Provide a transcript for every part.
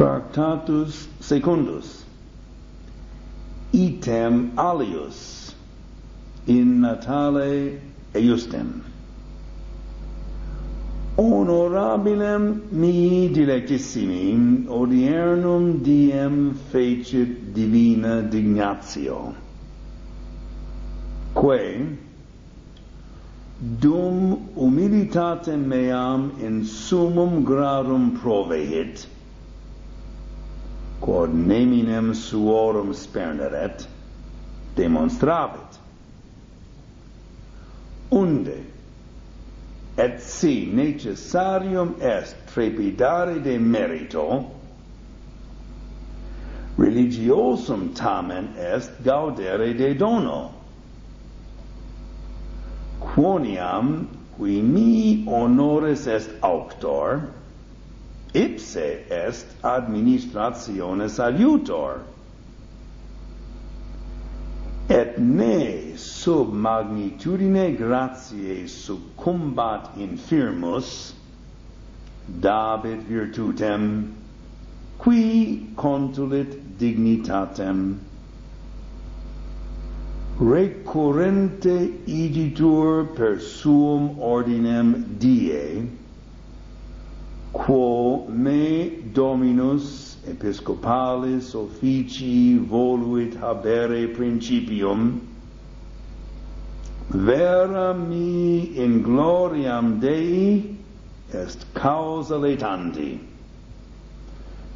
Tractatus secundus. Item alius in natale eiustem. Honorabilem mi dilectissimi odiernum diem fecit divina dignatio. Quae dum humilitatem meam in summum gradum provehit quod neminem suorum sperneret demonstravit. Unde et si necessarium est trepidare de merito religiosum tamen est gaudere de dono. Quoniam qui mi honores est auctor ipse est administrationes adiutor et ne sub magnitudine gratiae succumbat infirmus dabit virtutem qui contulit dignitatem. Recurrente igitur per suum ordinem die quo me dominus episcopalis officii voluit habere principium vera mi in gloriam Dei est causa letandi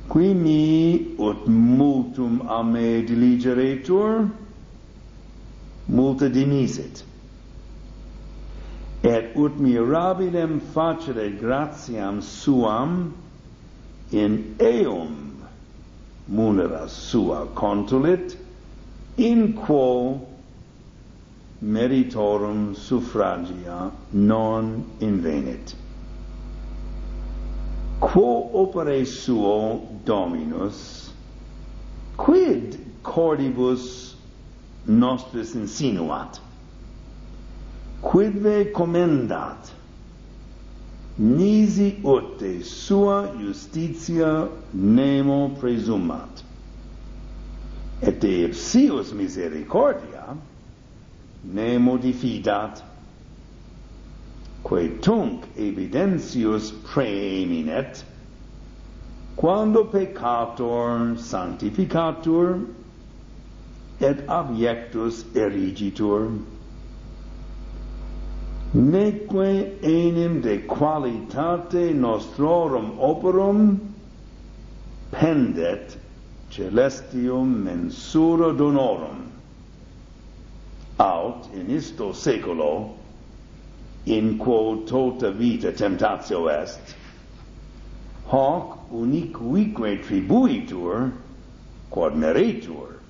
qui mi ut multum a me diligeretur multa dimisit et ut mirabilem facere gratiam suam in eum munera sua contulit in quo meritorum suffragia non invenit. Quo opere suo dominus quid cordibus nostris insinuat? quidve commendat nisi ote sua justitia nemo presumat. Et de ipsius misericordia nemo diffidat quae tunc evidentius preeminet quando peccator sanctificatur et abiectus erigitur neque enim de qualitate nostrorum operum pendet celestium mensura donorum. Aut in isto seculo in quo tota vita temptatio est hoc unique tribuitur quod meritur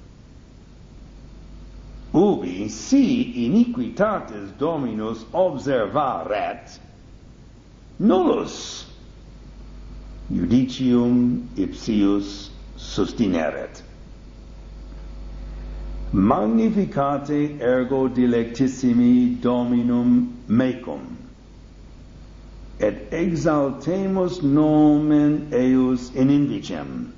ubi si iniquitates dominus observaret. Nullus judicium ipsius sustineret. Magnificate ergo dilectissimi dominum mecum. Et exaltemus nomen eius in indicem.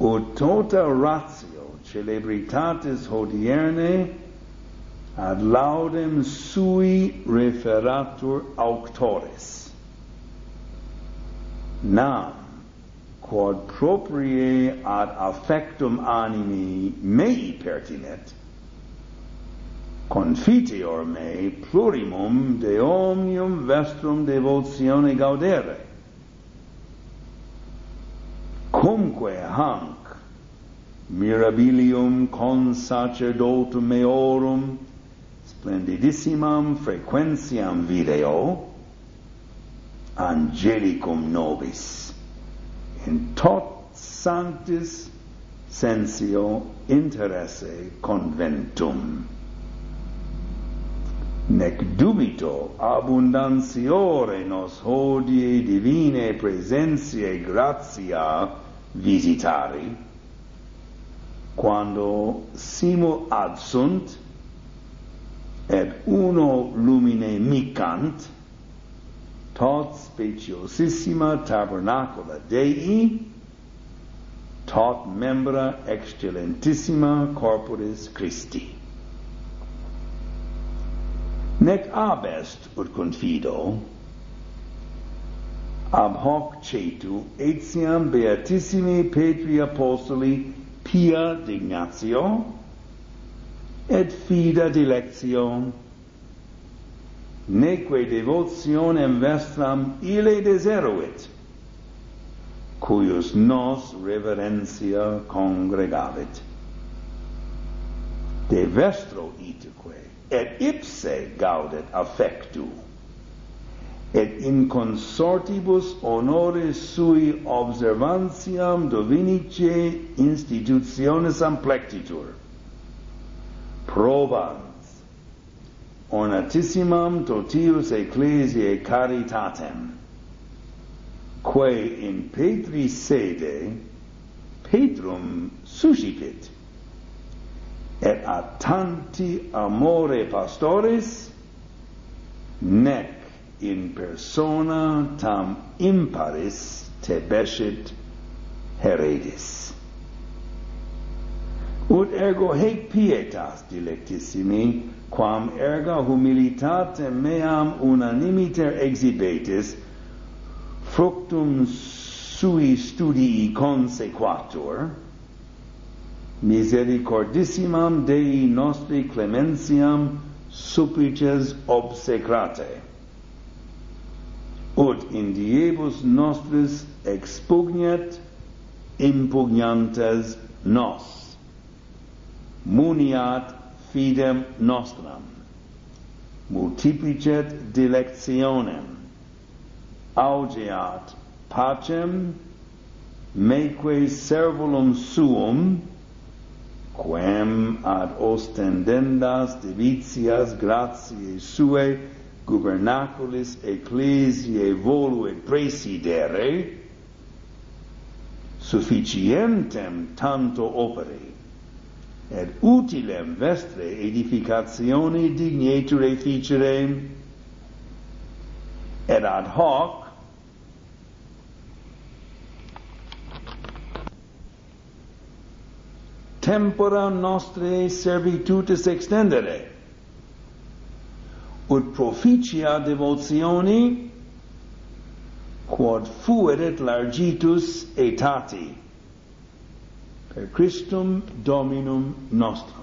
Ut tota ratio celebritatis hodierne ad laudem sui referatur auctores. Nam, quod proprie ad affectum animi mei pertinet, confiteor me plurimum de omnium vestrum devotione gaudere. Cumque hanc mirabilium consacerdotum meorum splendidissimam frequentiam video angelicum nobis in tot sanctis sensio interesse conventum. Nec dubito abundantiore nos hodie divine presentiae gratia visitari quando simo adsunt et uno lumine micant tot speciosissima tabernacula Dei tot membra excellentissima corporis Christi. Nec abest ut confido ab hoc cetu etiam beatissimi Petri Apostoli pia dignatio et fida dilectio. Neque devotionem vestram ile deseruit cuius nos reverentia congregavit de vestro iteque et ipse gaudet affectu et in consortibus honores sui observantiam dovinice institutiones amplectitur. Probans. Ornatissimam totius ecclesiae caritatem quae in Petri sede Petrum suscipit et a tanti amore pastores nec in persona tam imparis tebescit heredis. Ut ergo hec pietas dilectissimi, quam erga humilitate meam unanimiter exhibetis, fructum sui studii consequatur, misericordissimam Dei nostri clementiam supplices obsecrate ut in diebus nostris expugnet impugnantes nos. Muniat fidem nostram multiplicet dilectionem augeat pacem meque servulum suum quem ad ostendendas divitias gratiae suae gubernaculis ecclesiae voluit presidere, sufficientem tanto opere, et utilem vestre edificatione dignetur efficere et ad hoc tempora nostre servitutis extendere ut proficia devotioni quod fuerit largitus aetati per Christum Dominum nostrum.